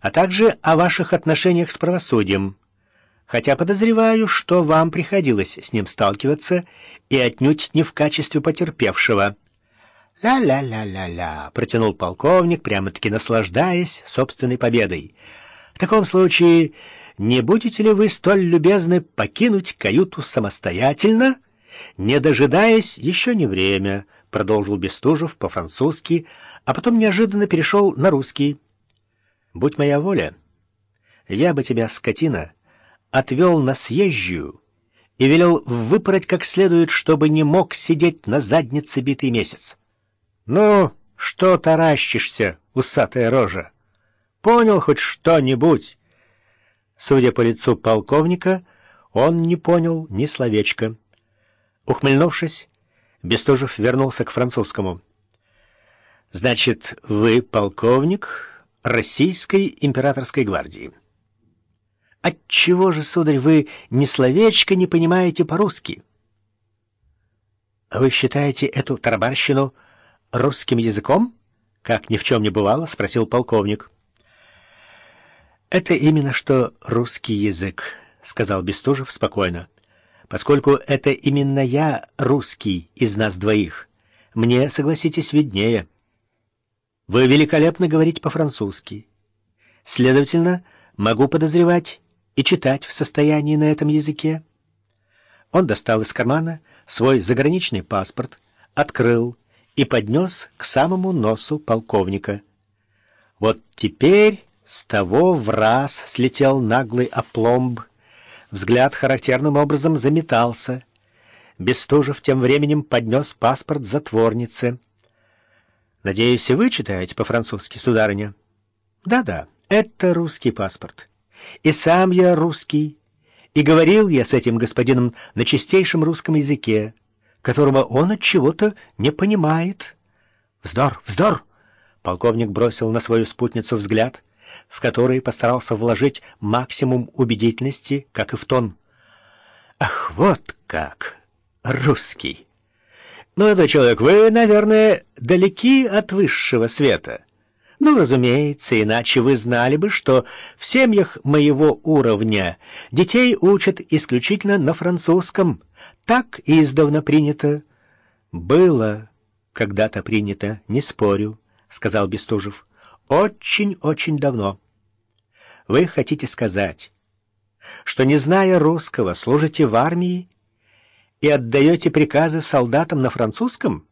а также о ваших отношениях с правосудием, хотя подозреваю, что вам приходилось с ним сталкиваться и отнюдь не в качестве потерпевшего». «Ля-ля-ля-ля-ля», — протянул полковник, прямо-таки наслаждаясь собственной победой. «В таком случае не будете ли вы столь любезны покинуть каюту самостоятельно, не дожидаясь еще не время?» — продолжил Бестужев по-французски, а потом неожиданно перешел на русский. «Будь моя воля, я бы тебя, скотина, отвел на съезжую и велел выпороть как следует, чтобы не мог сидеть на заднице битый месяц. Ну, что таращишься, усатая рожа? Понял хоть что-нибудь?» Судя по лицу полковника, он не понял ни словечка. Ухмыльнувшись, Бестужев вернулся к французскому. «Значит, вы полковник Российской императорской гвардии?» «Отчего же, сударь, вы ни словечко не понимаете по-русски?» «А вы считаете эту тарабарщину русским языком?» Как ни в чем не бывало, спросил полковник. «Это именно что русский язык», — сказал Бестужев спокойно поскольку это именно я русский из нас двоих. Мне, согласитесь, виднее. Вы великолепно говорите по-французски. Следовательно, могу подозревать и читать в состоянии на этом языке. Он достал из кармана свой заграничный паспорт, открыл и поднес к самому носу полковника. Вот теперь с того в раз слетел наглый опломб, Взгляд характерным образом заметался. Бестужев тем временем поднес паспорт затворнице. «Надеюсь, и вы читаете по-французски, сударыня?» «Да-да, это русский паспорт. И сам я русский. И говорил я с этим господином на чистейшем русском языке, которого он от чего-то не понимает». «Вздор, вздор!» Полковник бросил на свою спутницу взгляд — в который постарался вложить максимум убедительности, как и в тон. «Ах, вот как! Русский! Молодой человек, вы, наверное, далеки от высшего света. Ну, разумеется, иначе вы знали бы, что в семьях моего уровня детей учат исключительно на французском. Так издавна принято». «Было когда-то принято, не спорю», — сказал Бестужев. Очень-очень давно. Вы хотите сказать, что, не зная русского, служите в армии и отдаете приказы солдатам на французском?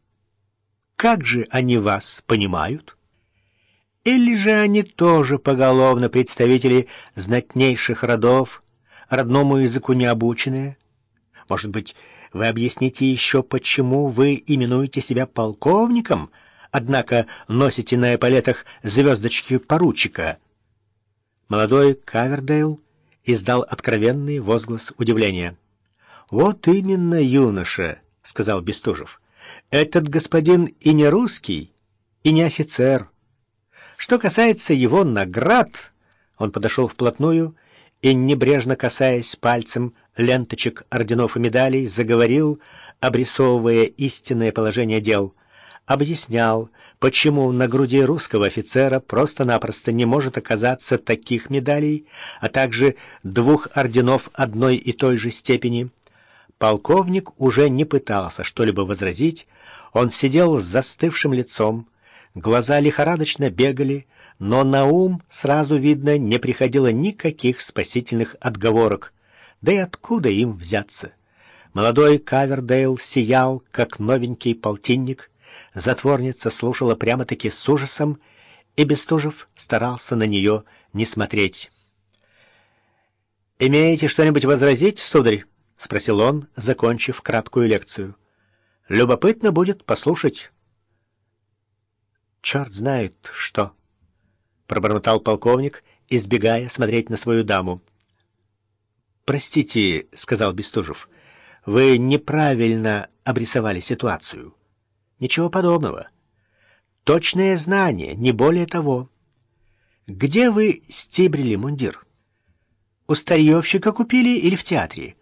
Как же они вас понимают? Или же они тоже поголовно представители знатнейших родов, родному языку не обученные? Может быть, вы объясните еще, почему вы именуете себя полковником — однако носите на эполетах звездочки поручика». Молодой Кавердейл издал откровенный возглас удивления. «Вот именно, юноша», — сказал Бестужев. «Этот господин и не русский, и не офицер. Что касается его наград...» Он подошел вплотную и, небрежно касаясь пальцем ленточек орденов и медалей, заговорил, обрисовывая истинное положение дел — объяснял, почему на груди русского офицера просто-напросто не может оказаться таких медалей, а также двух орденов одной и той же степени. Полковник уже не пытался что-либо возразить, он сидел с застывшим лицом, глаза лихорадочно бегали, но на ум, сразу видно, не приходило никаких спасительных отговорок. Да и откуда им взяться? Молодой Кавердейл сиял, как новенький полтинник — Затворница слушала прямо-таки с ужасом, и Бестужев старался на нее не смотреть. «Имеете что-нибудь возразить, сударь?» — спросил он, закончив краткую лекцию. «Любопытно будет послушать». «Черт знает, что!» — пробормотал полковник, избегая смотреть на свою даму. «Простите», — сказал Бестужев, — «вы неправильно обрисовали ситуацию». Ничего подобного. Точное знание, не более того. Где вы стебрили мундир? У старьевщика купили или в театре?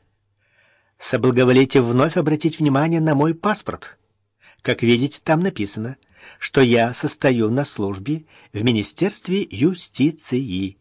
Соблаговолите вновь обратить внимание на мой паспорт. Как видите, там написано что я состою на службе в Министерстве юстиции.